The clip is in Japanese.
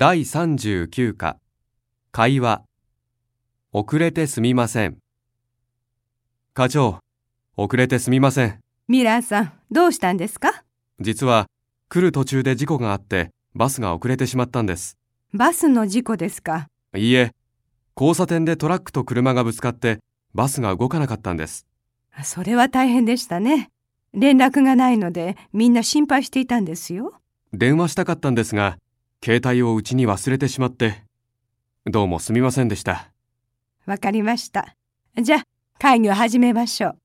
第39課。会話。遅れてすみません。課長遅れてすみません。ミラーさん、どうしたんですか？実は来る途中で事故があってバスが遅れてしまったんです。バスの事故ですか？いいえ交差点でトラックと車がぶつかってバスが動かなかったんです。それは大変でしたね。連絡がないのでみんな心配していたんですよ。電話したかったんですが携帯をうちに忘れてしまってどうもすみませんでしたわかりました。じゃあ、会議を始めましょう。